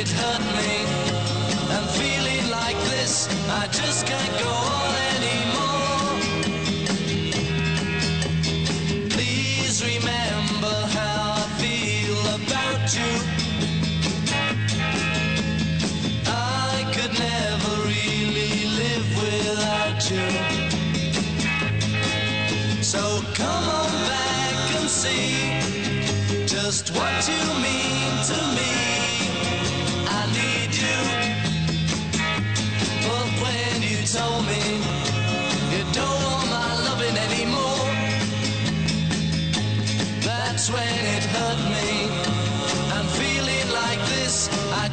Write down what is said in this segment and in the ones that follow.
it hurt me. I'm feeling like this, I just can't go on anymore. Please remember how I feel about you. I could never really live without you. So come on back and see just what you mean to me.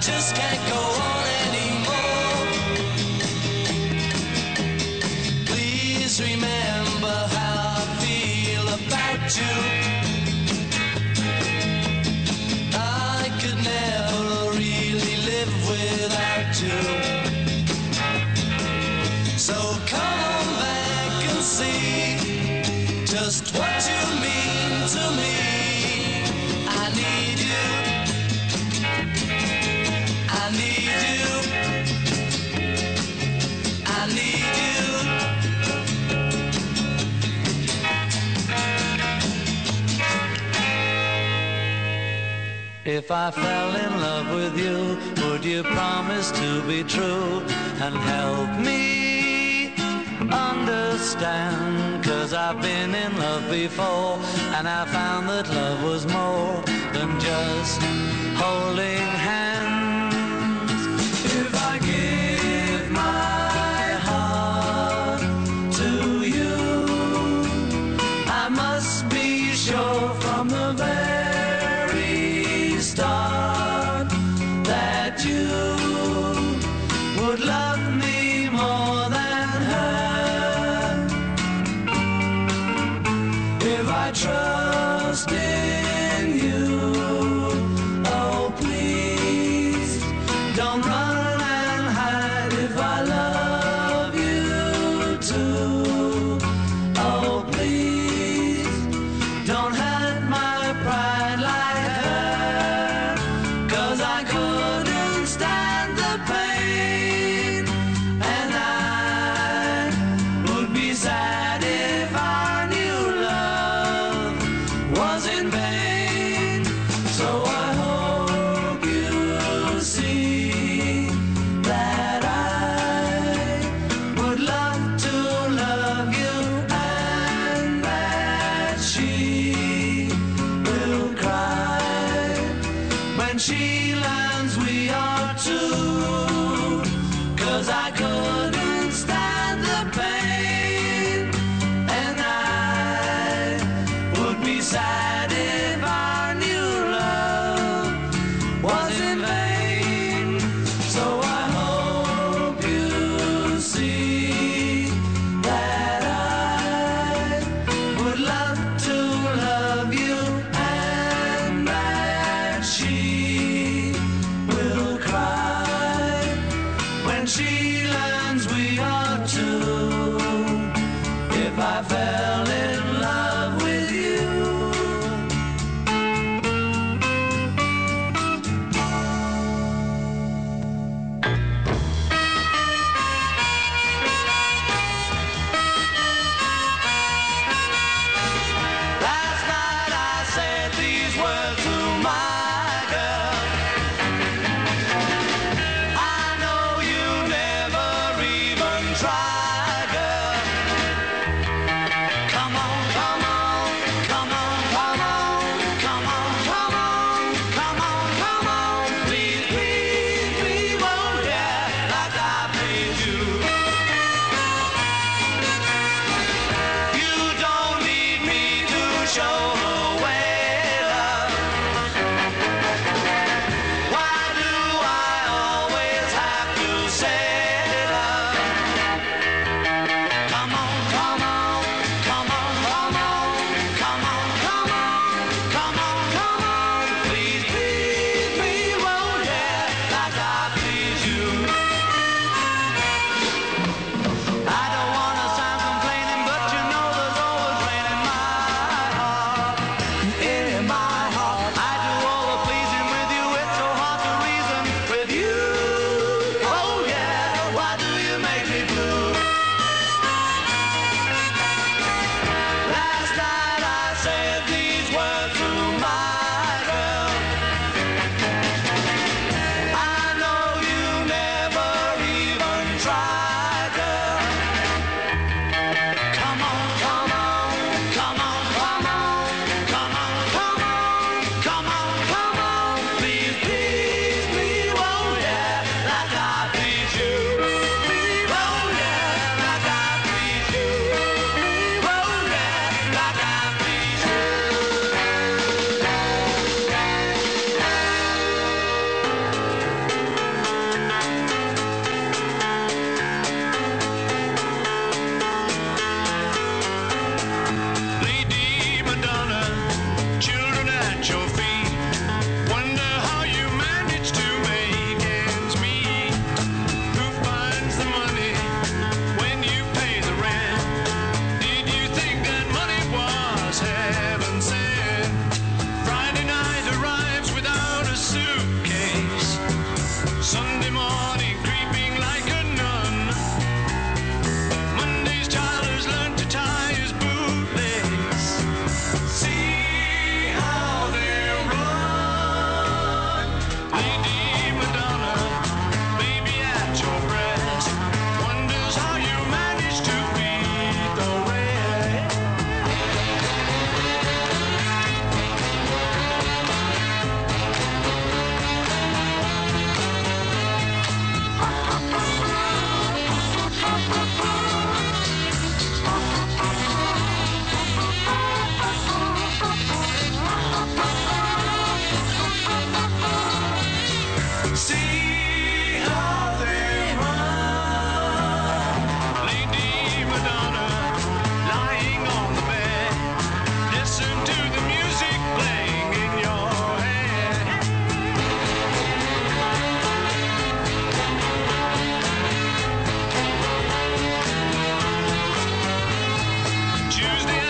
just can't go on. If I fell in love with you, would you promise to be true and help me understand? Cause I've been in love before and I found that love was more than just holding hands. fell in Tuesday.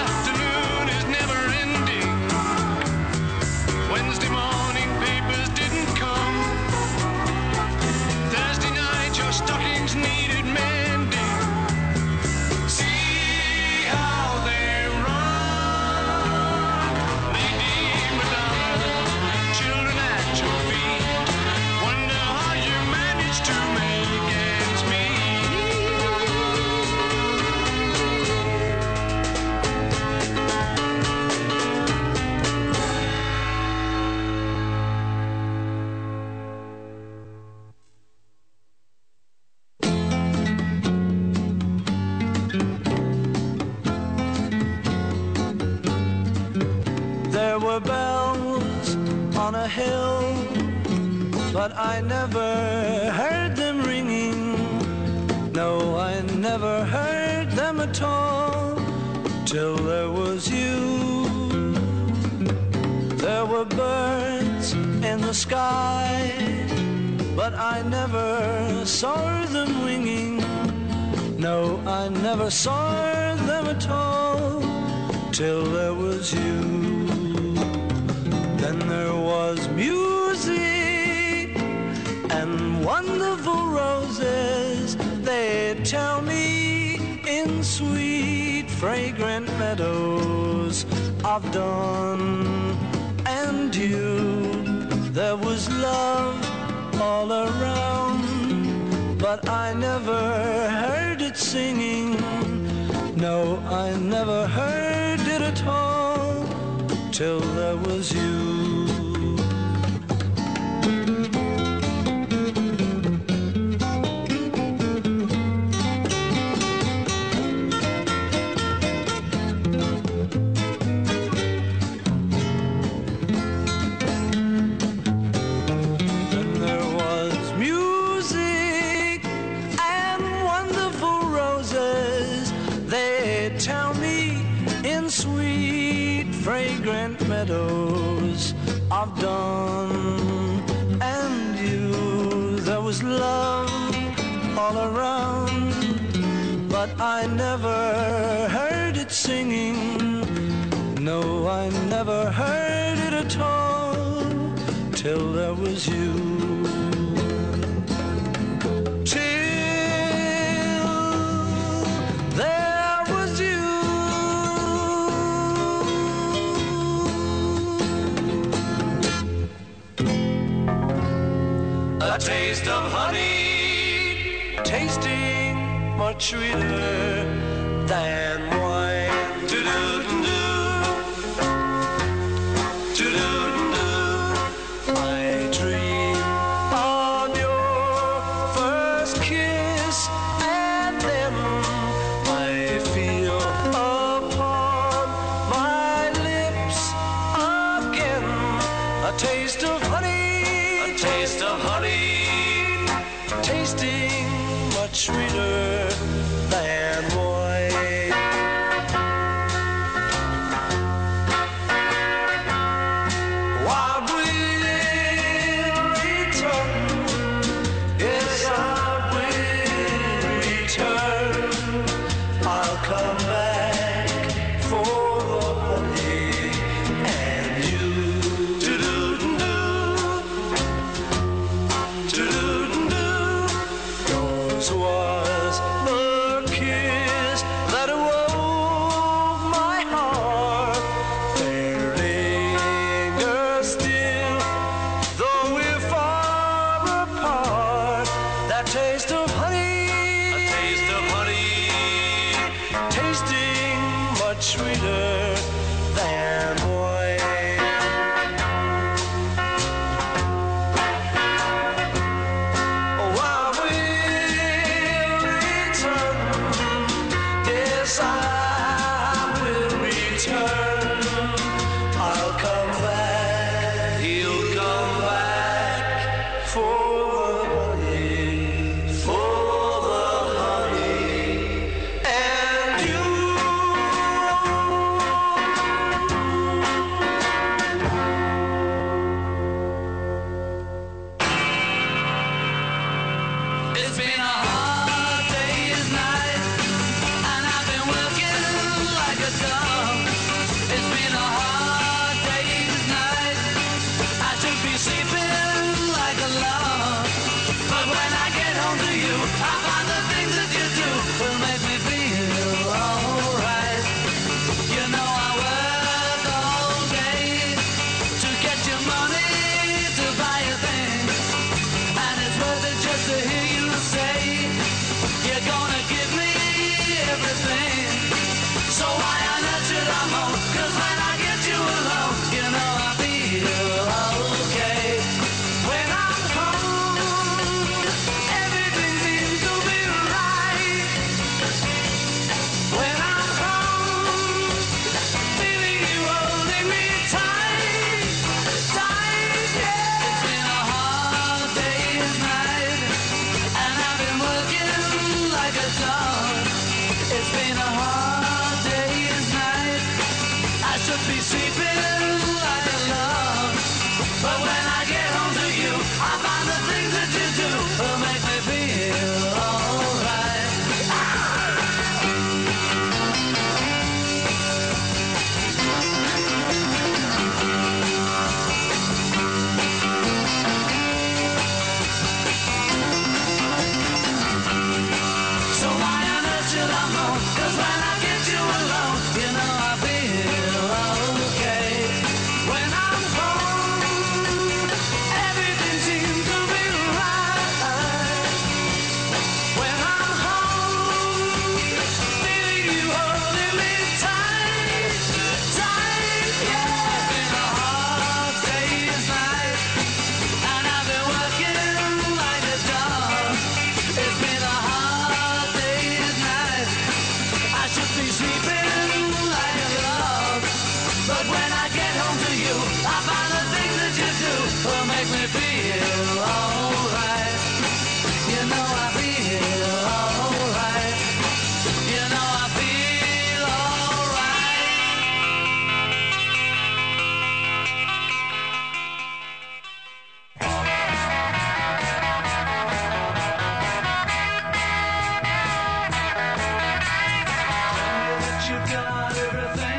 Till much you got everything.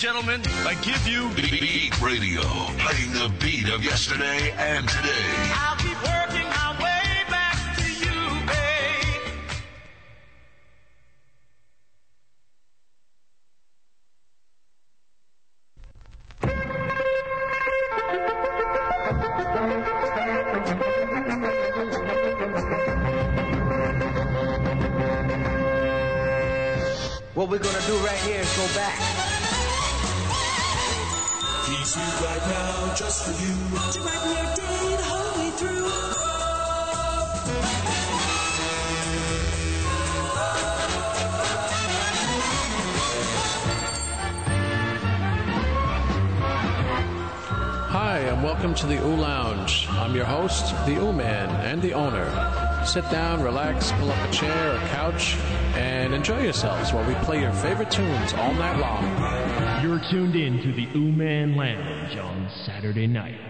gentlemen, I give you Beat Radio, playing the beat of yesterday and today. tuned in to the Oohman Lounge on Saturday night.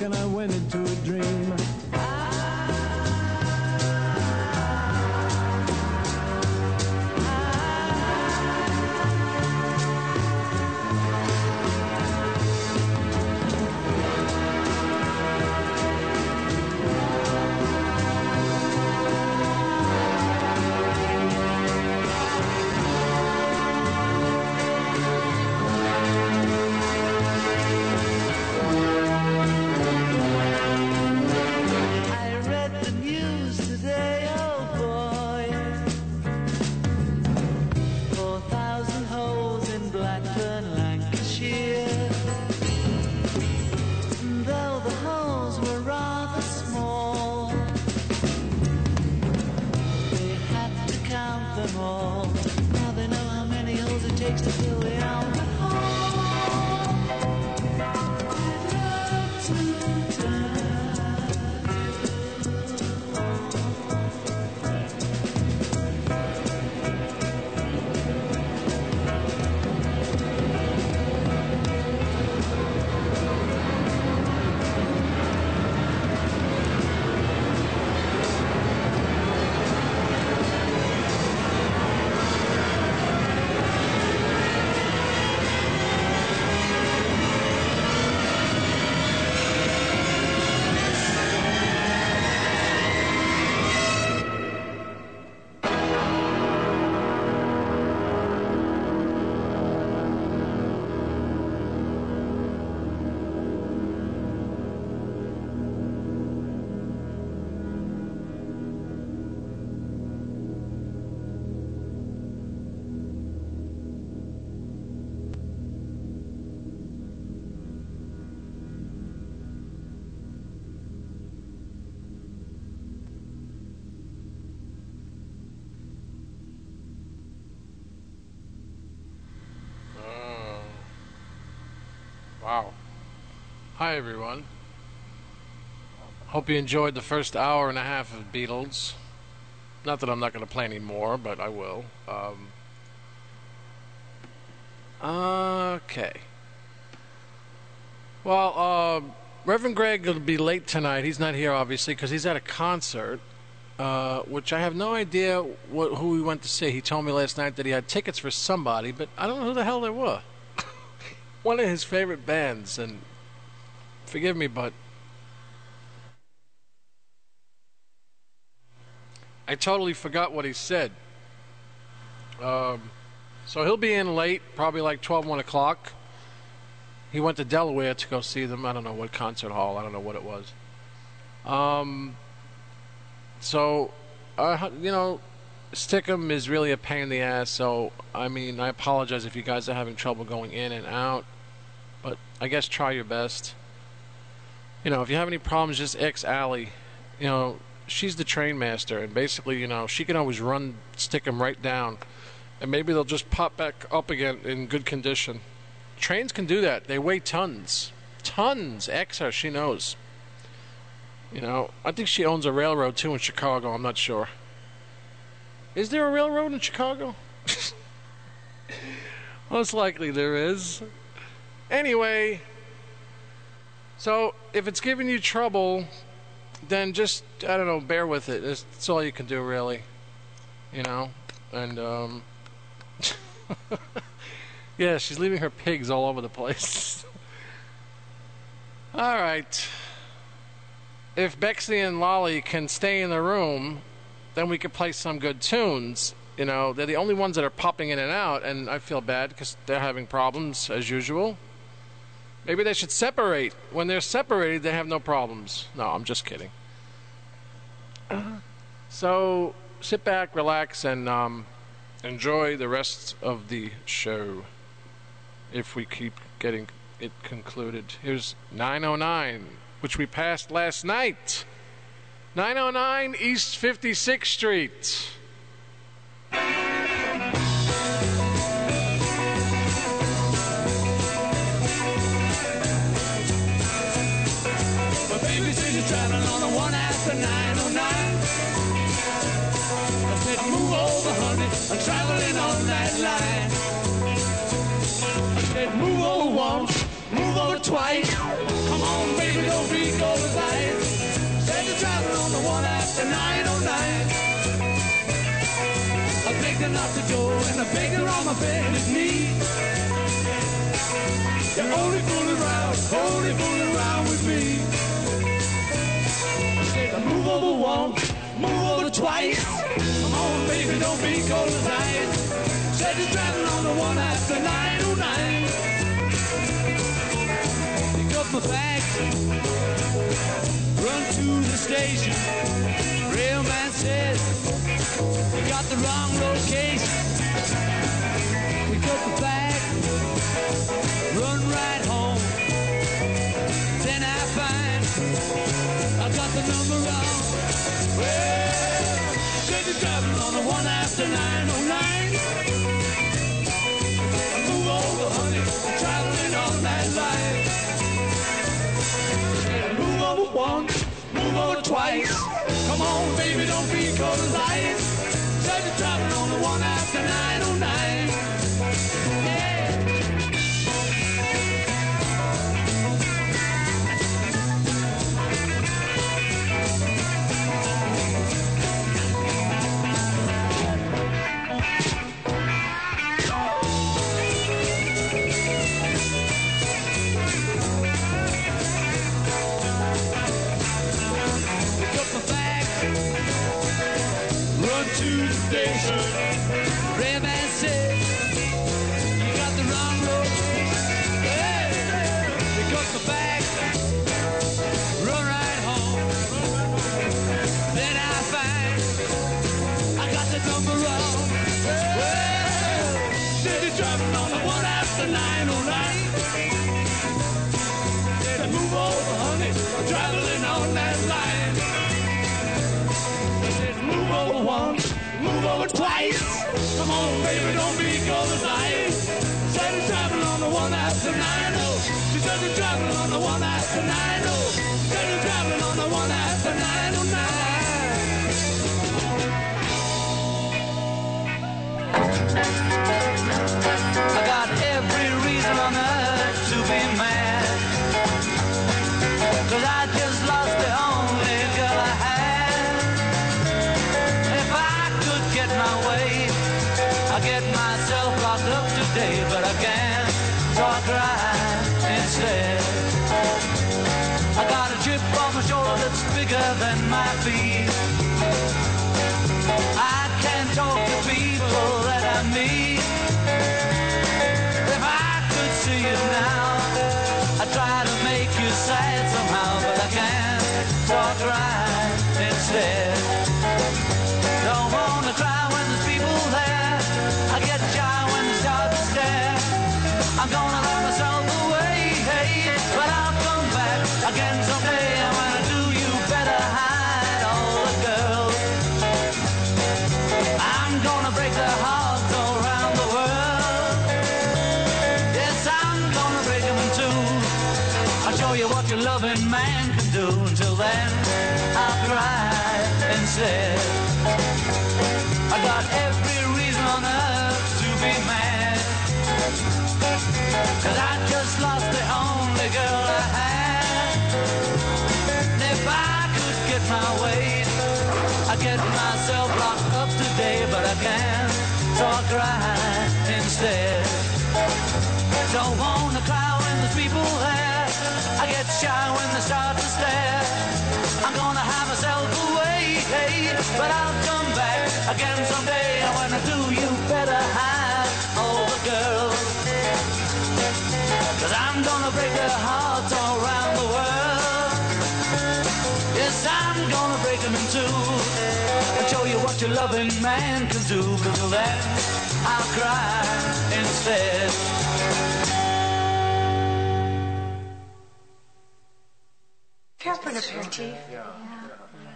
and I went into Hi, everyone. Hope you enjoyed the first hour and a half of Beatles. Not that I'm not going to play any more, but I will. Um, okay. Well, uh, Reverend Greg will be late tonight. He's not here, obviously, because he's at a concert, uh, which I have no idea what, who he went to see. He told me last night that he had tickets for somebody, but I don't know who the hell they were. One of his favorite bands, and forgive me, but I totally forgot what he said. Um, so he'll be in late, probably like 12, 1 o'clock. He went to Delaware to go see them. I don't know what concert hall. I don't know what it was. Um, so, uh, you know, Stickam is really a pain in the ass. So, I mean, I apologize if you guys are having trouble going in and out. But I guess try your best. You know, if you have any problems, just X Allie. You know, she's the train master, and basically, you know, she can always run Stickam right down, and maybe they'll just pop back up again in good condition. Trains can do that. They weigh tons, tons. X her, she knows. You know, I think she owns a railroad too in Chicago. I'm not sure. Is there a railroad in Chicago? Most likely there is. Anyway, so if it's giving you trouble, then just I don't know, bear with it. That's, all you can do, really. You know, and um, yeah, she's leaving her pigs all over the place. all right. If Bexley and Lolly can stay in the room, then we could play some good tunes. You know, they're the only ones that are popping in and out, and I feel bad because they're having problems as usual. Maybe they should separate. When they're separated, they have no problems. No, I'm just kidding. So sit back, relax, and um, enjoy the rest of the show. If we keep getting it concluded, here's 909, which we passed last night. 909 East 56th Street. She's driving on a one after 909. I said, move over, honey. I'm traveling on that line. I said, move over once, move over twice. Come on, baby, don't be over tight. Said you're driving on the one after 909. I begged her not to go, and I begged her on my bended knee. You're only fooling around, only fooling once, move over twice. Come on, baby, don't be cold as ice. Said you're driving on the one after 909. Pick up my bags, run to the station. Railman says you got the wrong location. Pick up the bag, run right home. Then I find I got the number wrong. Said driving on the one after 909. Move over, honey, I'm traveling on that line. Move over once, move over twice. Come on, baby, don't be cold as ice. Said you're traveling on the one after 909. The cry instead. Don't wanna cry when there's people there. I get shy when they start to stare. I'm gonna have myself away, hey, but I'll come back again someday. And when I do, you better hide the girls. Cause I'm gonna break their hearts all around the world. Yes, I'm gonna break them in two and show you what your loving man can do. Till then, I'll cry instead. Care for an aperitif?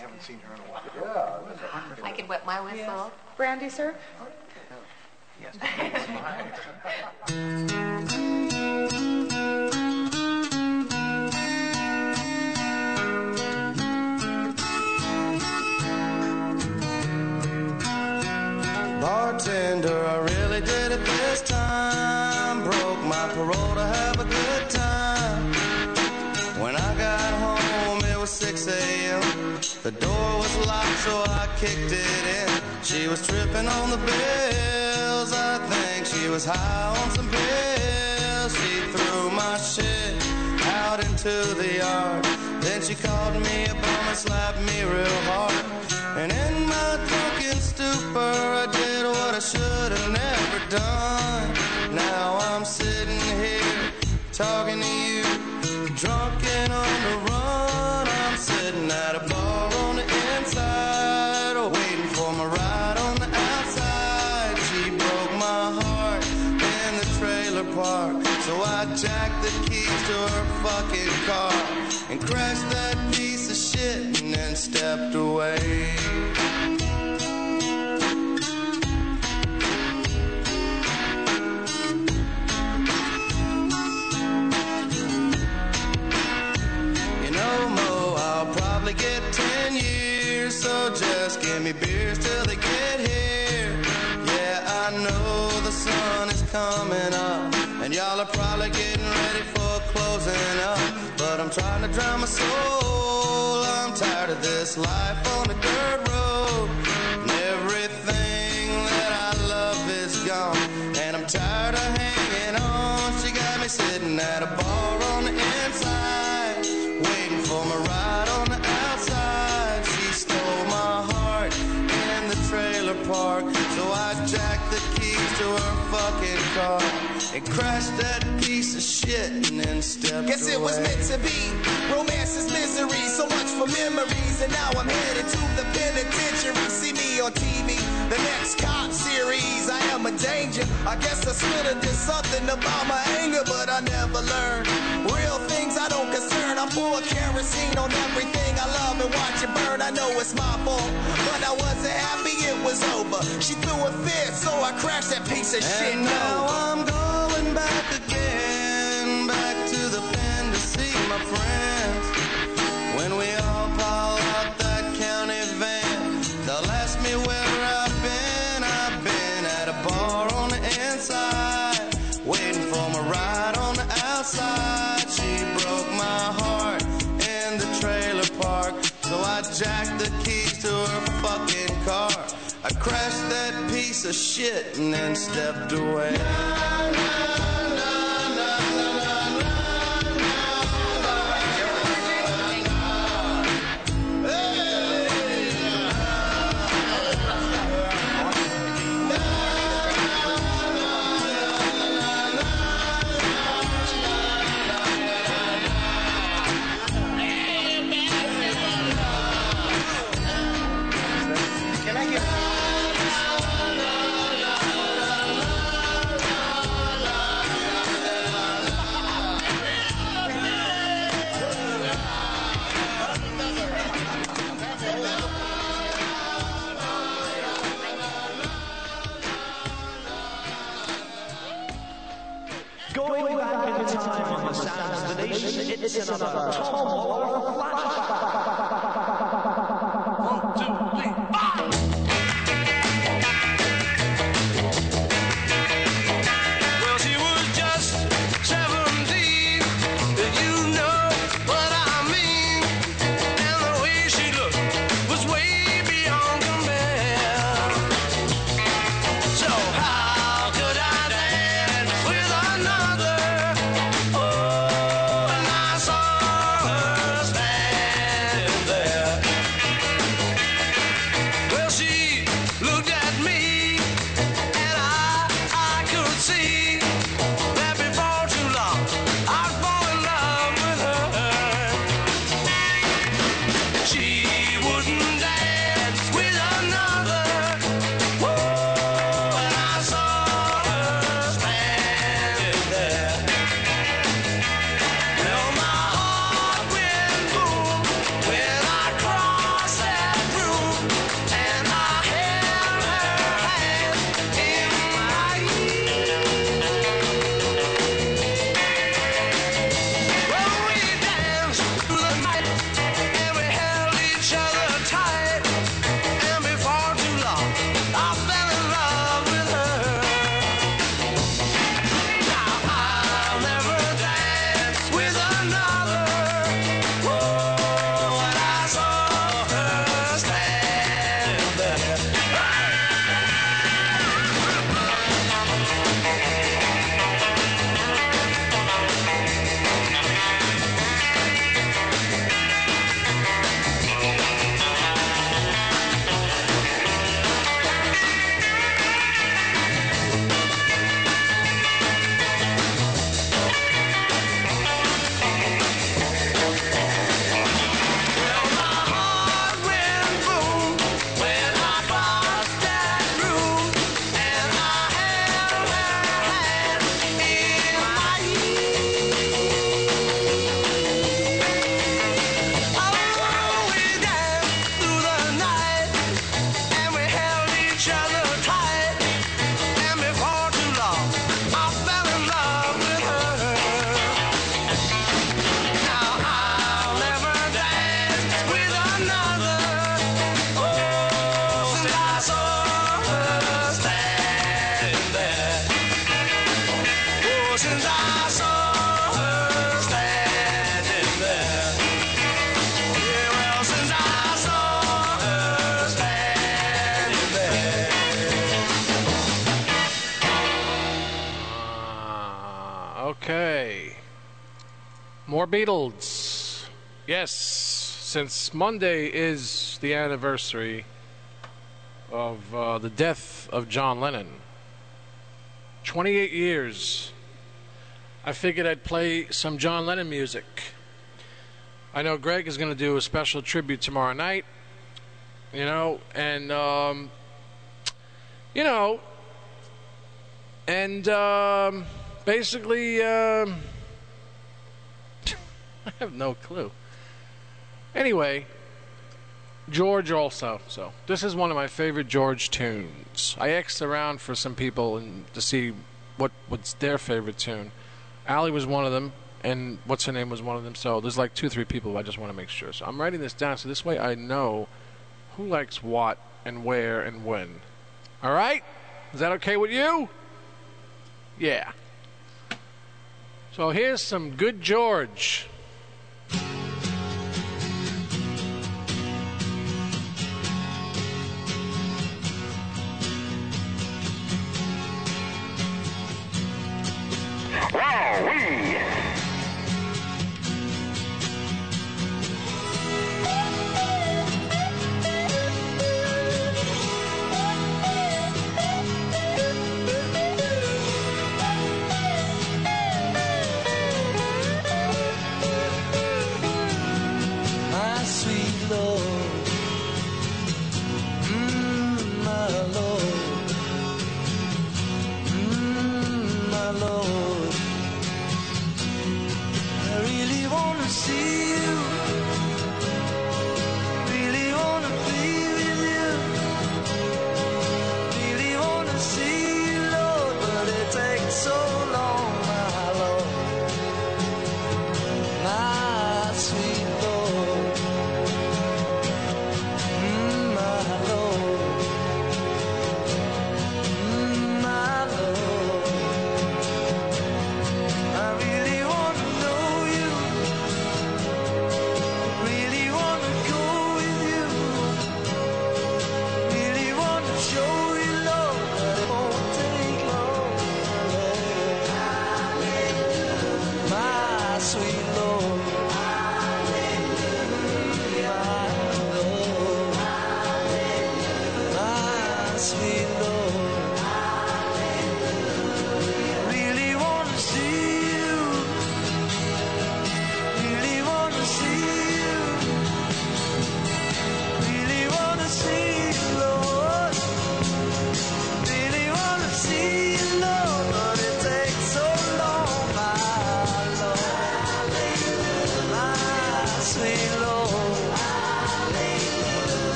haven't seen her in a while. Yeah. I could wet my whistle. Brandy, sir? Yes, it's. Bartender, The door was locked, so I kicked it in. She was tripping on the bills. I think she was high on some pills. She threw my shit out into the yard. Then she called me a bum and slapped me real hard. And in my drunken stupor, I did what I should have never done. Now I'm sitting here talking to you, drunk and on the run. Park, so I jacked the keys to her fucking car and crashed that piece of shit and then stepped away. You know, Mo, I'll probably get 10 years, so just give me beers till they get here. Yeah, I know the sun is coming up, and y'all are probably getting ready for closing up. But I'm trying to drown my soul. I'm tired of this life on the dirt road, and everything that I love is gone. And I'm tired of hanging on. She got me sitting at a bar on the inside, waiting for my ride on the outside. She stole my heart in the trailer park, so I jacked the keys to her fucking car and crashed that piece of shit and then stepped Guess it was meant to be. Romance is misery, so much for memories. And now I'm headed to the penitentiary. See me on TV, the next cop series. I am a danger. I guess I should have did something about my anger, but I never learned. Real things I don't concern. I kerosene on everything I love and watch it burn. I know it's my fault, but I wasn't happy it was over. She threw a fit, so I crashed that piece of shit. And now over. I'm going back again, back to the pen to see my friends. Jacked the keys to her fucking car. I crashed that piece of shit and then stepped away. 超模拉 Beatles. Yes, since Monday is the anniversary of uh, the death of John Lennon. 28 years. I figured I'd play some John Lennon music. I know Greg is going to do a special tribute tomorrow night, you know, and, um, you know, and um, basically, um, I have no clue. Anyway, George also. So this is one of my favorite George tunes. I asked around for some people and to see what what's their favorite tune. Allie was one of them, and what's her name was one of them. So there's like two, three people. I just want to make sure. So I'm writing this down so this way I know who likes what and where and when. All right? Is that okay with you? Yeah. So here's some good George.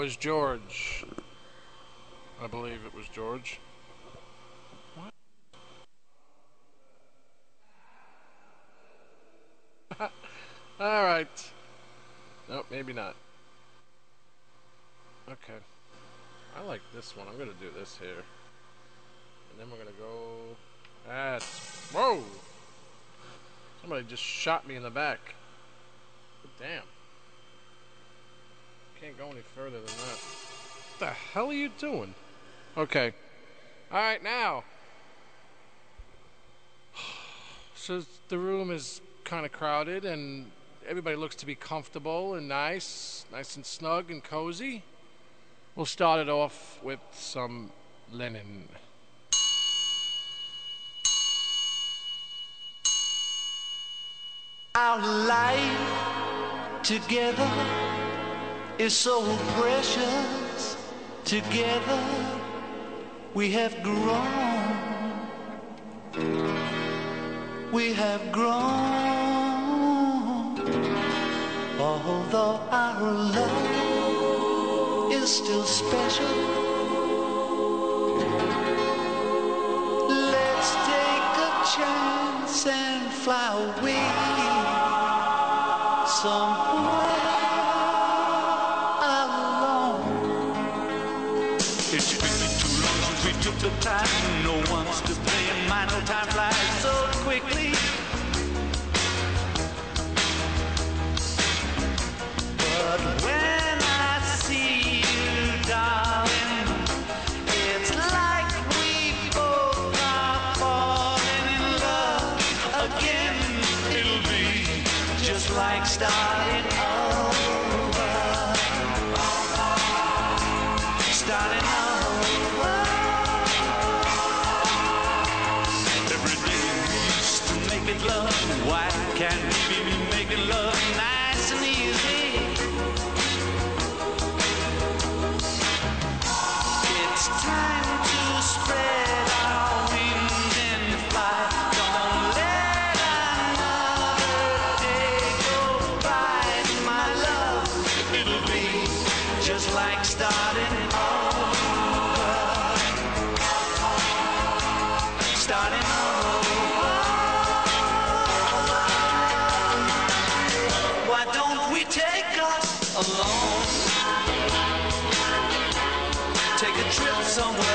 Was George. I believe it was George. What? All right. Nope, maybe not. Okay. I like this one. I'm gonna do this here. And then we're gonna go. That's. Whoa! Somebody just shot me in the back. Damn. Can't go any further than that. What the hell are you doing? Okay. Alright, now. So the room is kind of crowded and everybody looks to be comfortable and nice, nice and snug and cozy. We'll start it off with some Lennon. Our life together is so precious. Together we have grown. We have grown. Although our love is still special. Let's take a chance and fly away somewhere we a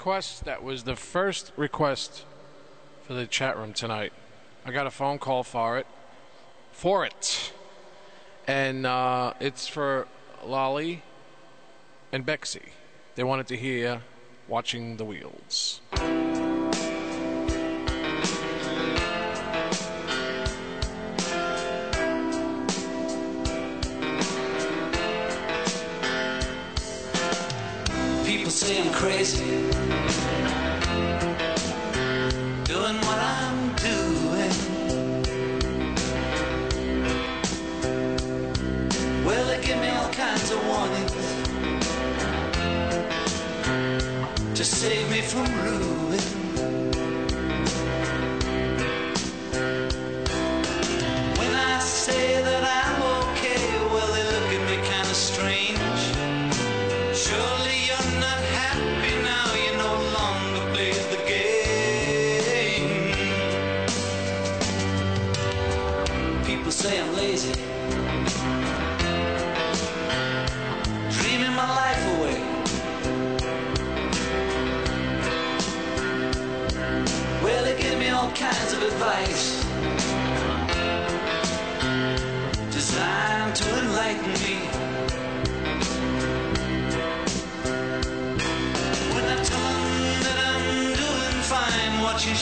request that was the first request for the chat room tonight. I got a phone call for it, for it, and uh, it's for Lolly and Bexy. They wanted to hear "Watching the Wheels." people say I'm crazy. Doing what I'm doing. Well, they give me all kinds of warnings to save me from ruin.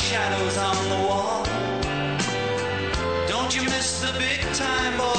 shadows on the wall. Don't you miss the big time, boy?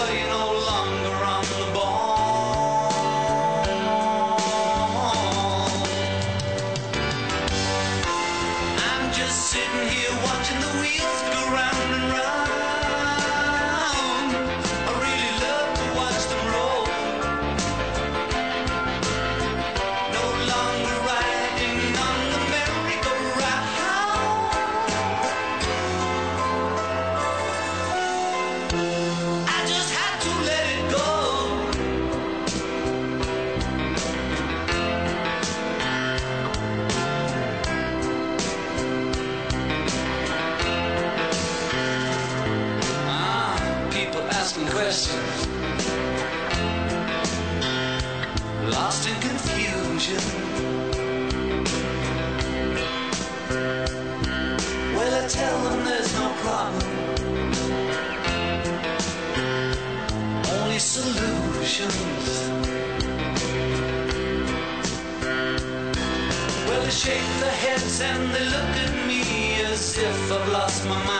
and they look at me as if I've lost my mind.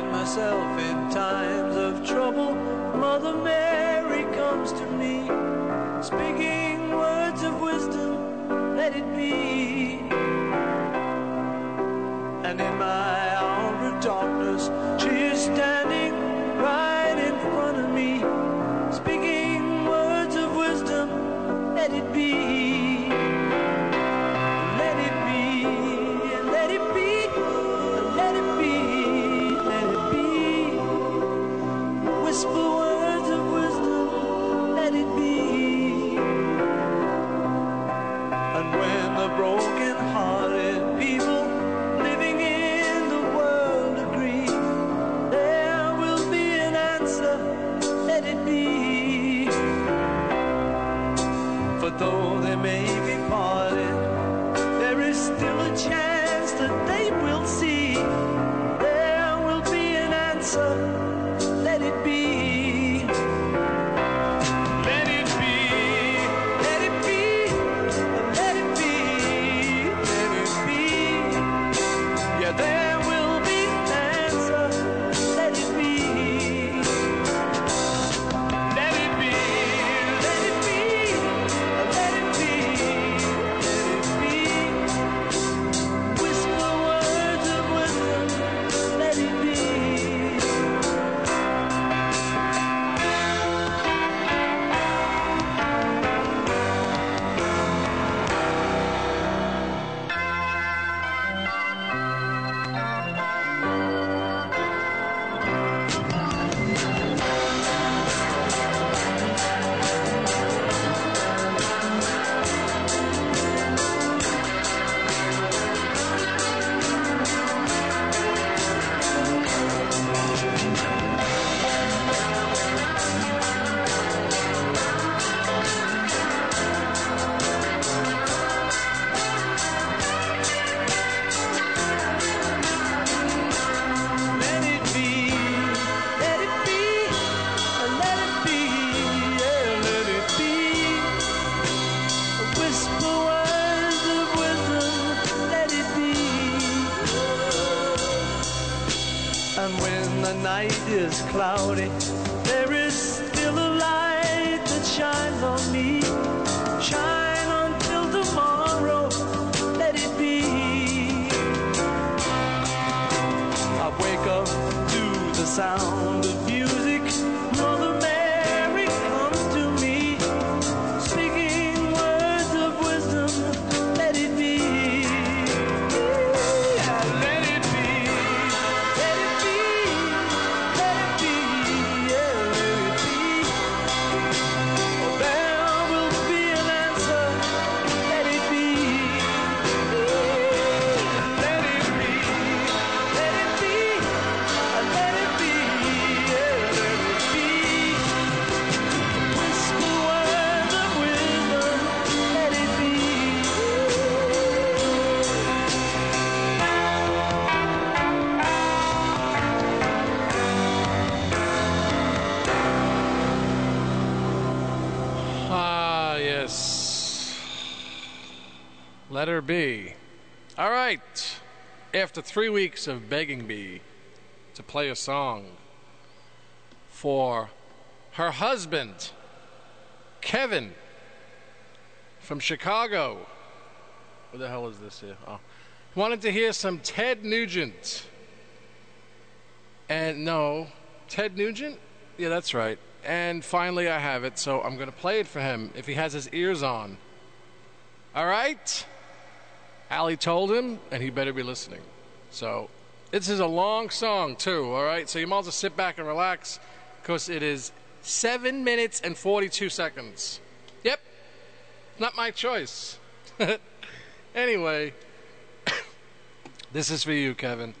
find myself in times of trouble. Mother Mary comes to me, speaking words of wisdom, let it be. And in my after three weeks of begging me to play a song for her husband, Kevin, from Chicago. What the hell is this here? Oh. Wanted to hear some Ted Nugent. And no, Ted Nugent? Yeah, that's right. And finally, I have it, so I'm going to play it for him if he has his ears on. All right? Allie told him, and he better be listening. So this is a long song, too, all right? So you might as well sit back and relax because it is 7 minutes and 42 seconds. Yep, not my choice. anyway, this is for you, Kevin.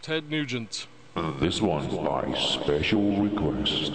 Ted Nugent. This one's by special request.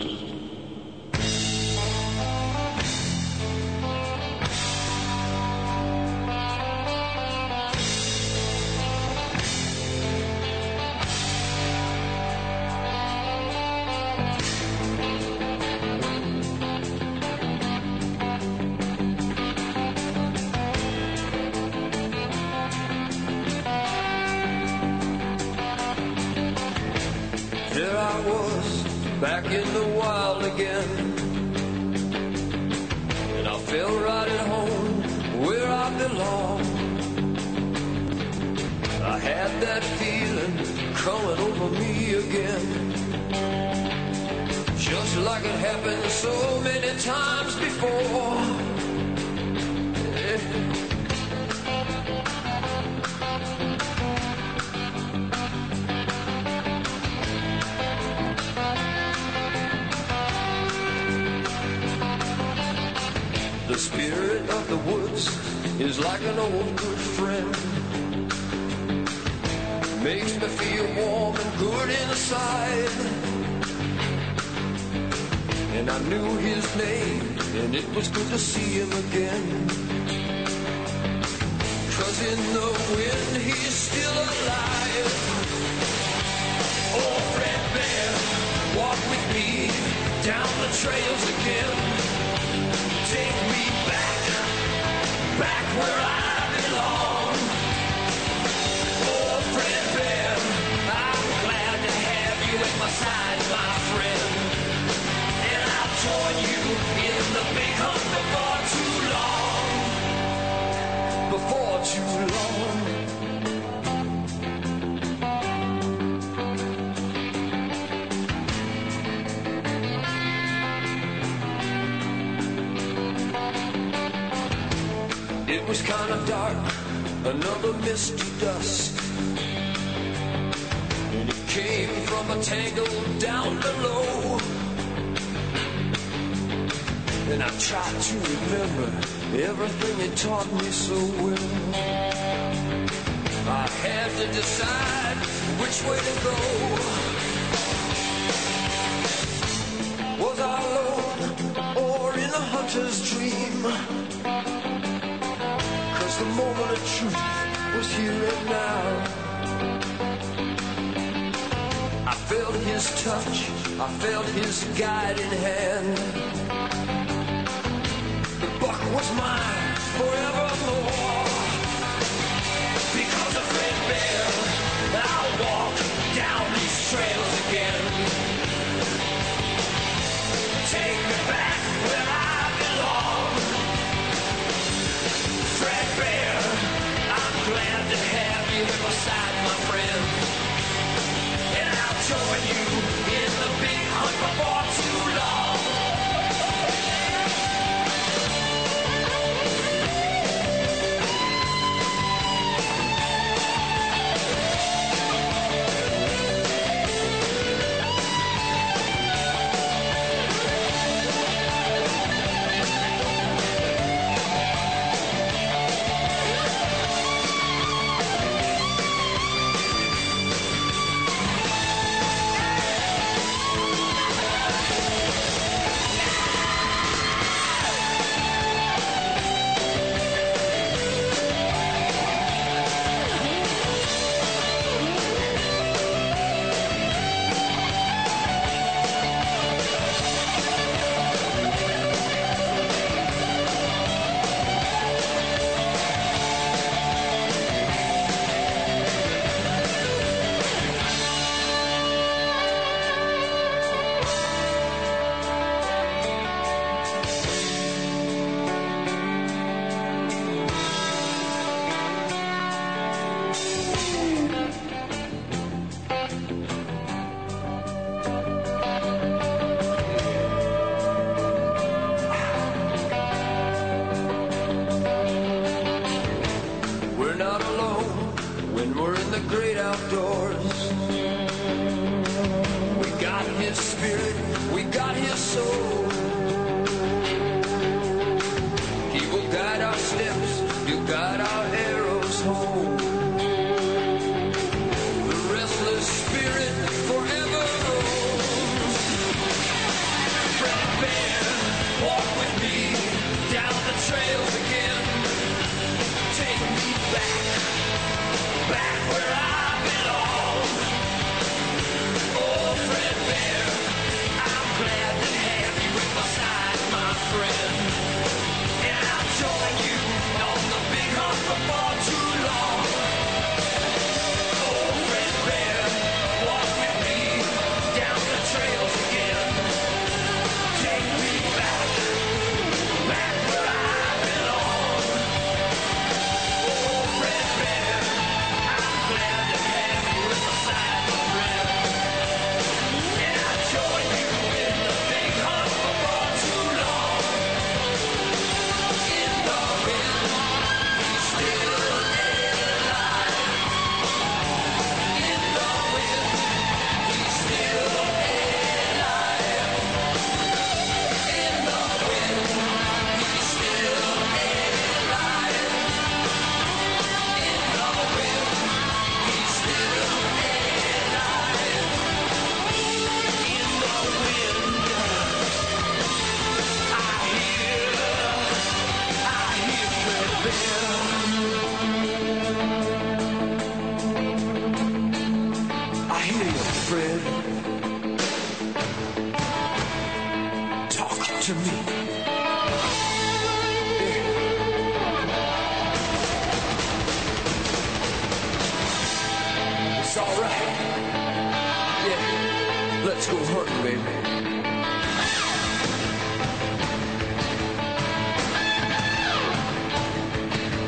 Yeah, let's go hunting, baby.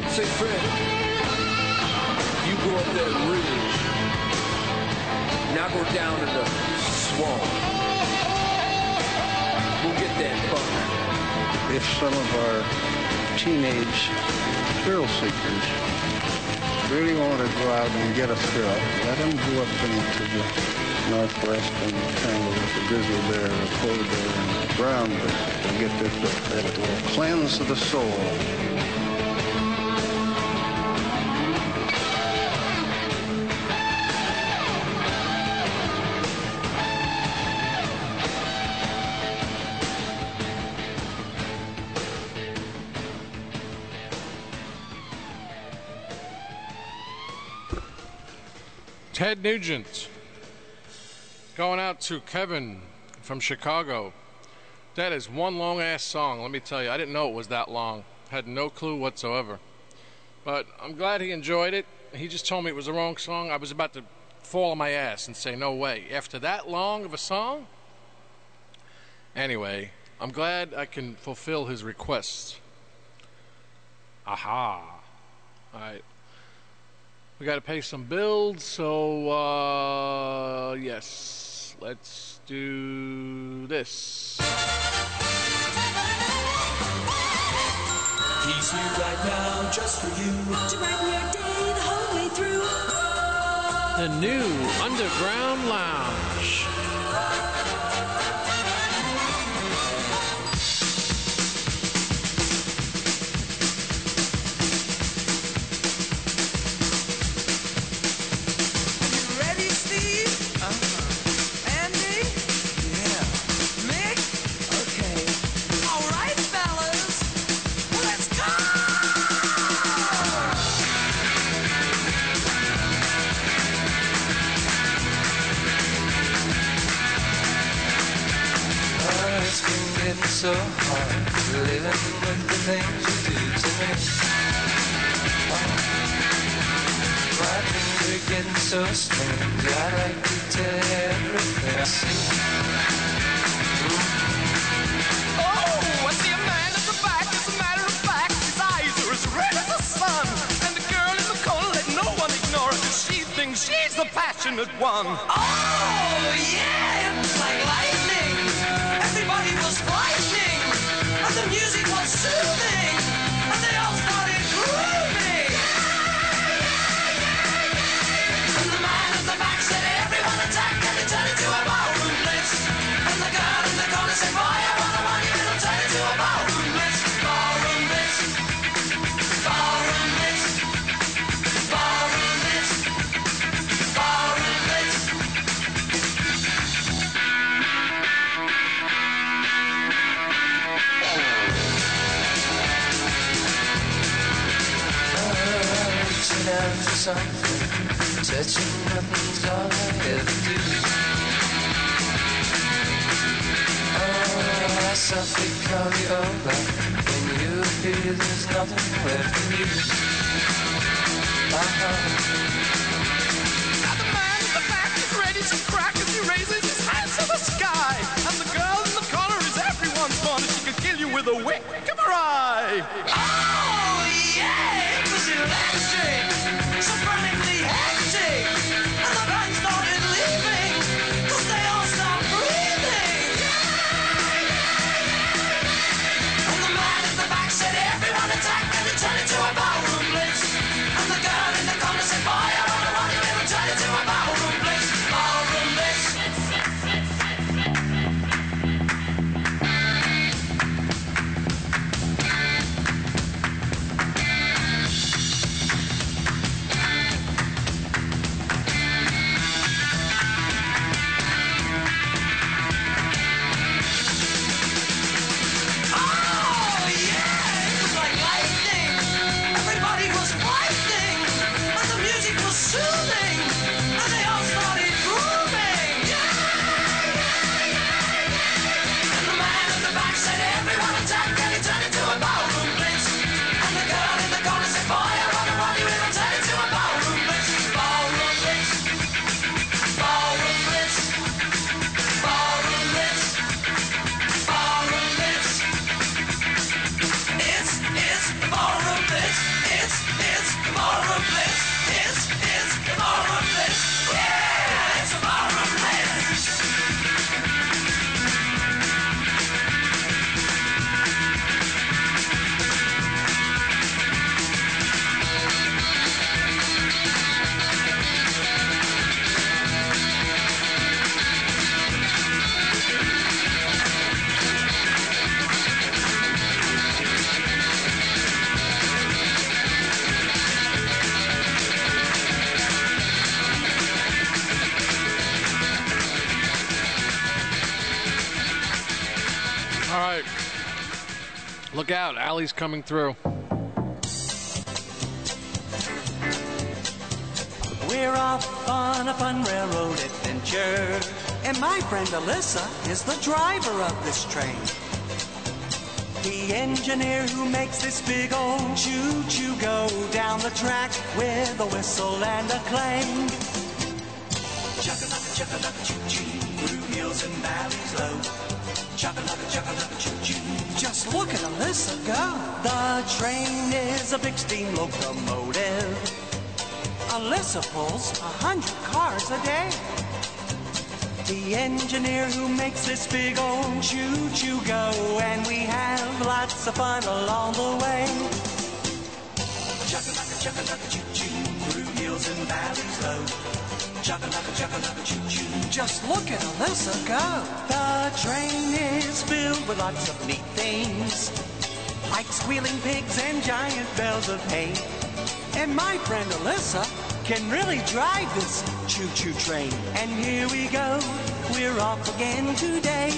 Say, Fred, you go up that ridge. Now go down to the swamp. We'll get that buck. If some of our teenage thrill seekers really want to go out and get a thrill, let them go up into the northwest and tangle with the grizzly bear, the polar bear, and the brown bear and get this book that it will cleanse the soul. Ted Nugent. Going out to Kevin from Chicago. That is one long ass song, let me tell you. I didn't know it was that long. Had no clue whatsoever. But I'm glad he enjoyed it. He just told me it was the wrong song. I was about to fall on my ass and say, no way. After that long of a song? Anyway, I'm glad I can fulfill his requests. Aha. Alright. We got to pay some bills, so uh, yes, let's do this. He's here right now just for you. To brighten your day the whole way through. The new Underground Lounge. So hard living with the things you do to me. Oh, my things are getting so strange. I like to tell you everything I see. Oh, I see a man at the back. As a matter of fact, his eyes are as red as the sun. And the girl in the corner, let no one ignore her, 'cause she thinks she's the passionate one. Oh, yeah! It was like lightning. Soothing. Touching nothing's all I ever do. Oh, when you appear. There's nothing left you. Uh-huh. Now the man at the back is ready to crack as he raises his hands to the sky. And the girl in the is everyone's. She could kill you with a Look out, Allie's coming through. We're off on a fun railroad adventure. And my friend Alyssa is the driver of this train. The engineer who makes this big old choo-choo go down the track with a whistle and a clang. Chugga-lugga, chugga-lugga, choo-choo, through hills and valleys low. Chugga-lugga, chugga-lugga, choo-choo. Just look at Alyssa go. The train is a big steam locomotive. Alyssa pulls a hundred cars a day. The engineer who makes this big old choo-choo go, and we have lots of fun along the way. Chugga-lugga, chugga-lugga, choo-choo, through hills and valleys low. Chugga-lugga, chugga-lugga, choo-choo. Just look at Alyssa go. The train is filled with lots of neat things, squealing pigs and giant bales of hay. And my friend Alyssa can really drive this choo-choo train. And here we go, we're off again today.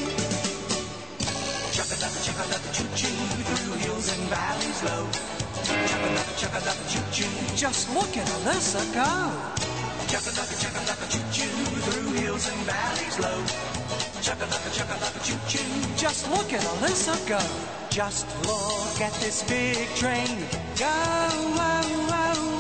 Chugga-lugga, chugga-lugga, choo-choo, through hills and valleys low. Chugga-lugga, chugga-lugga, choo-choo, just look at Alyssa go. Chugga-lugga, chugga-lugga, choo-choo, through hills and valleys low. Choo-choo, just look at Alyssa go. Just look at this big train go. Whoa, whoa,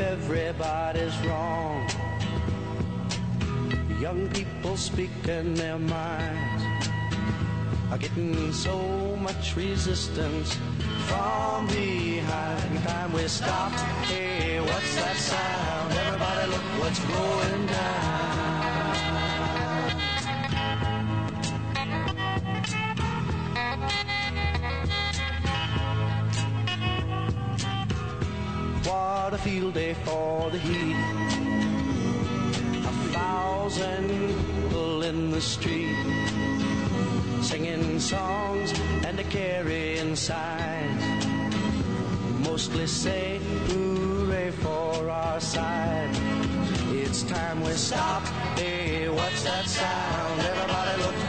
everybody's wrong. Young people speaking their minds are getting so much resistance from behind. Time we stop. Hey, what's that sound? Everybody, look what's going down. Songs and a carrying signs. Mostly say hooray for our side. It's time we stop. Hey, what's that sound? Everybody look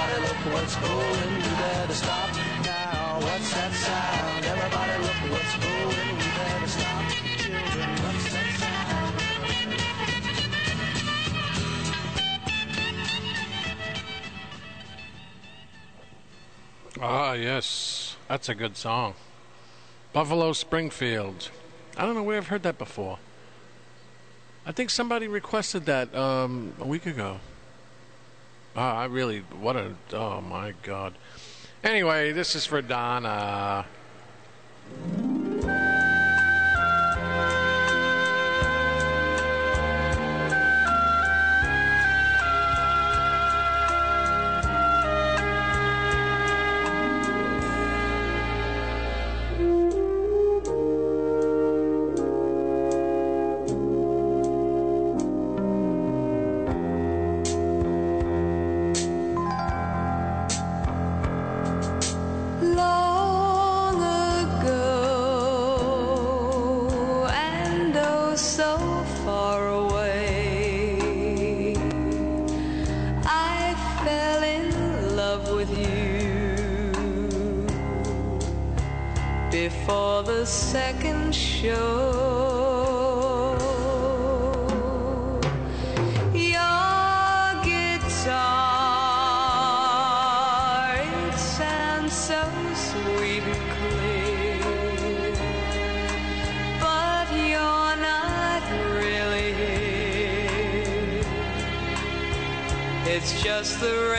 Everybody look what's going. We better stop now. What's that sound? Everybody look what's going. We better stop. Children, what's that sound? Ah, yes. That's a good song. Buffalo Springfield. I don't know where I've heard that before. I think somebody requested that um, a week ago. Ah, I really, what a, oh my God. Anyway, this is for Donna. Just the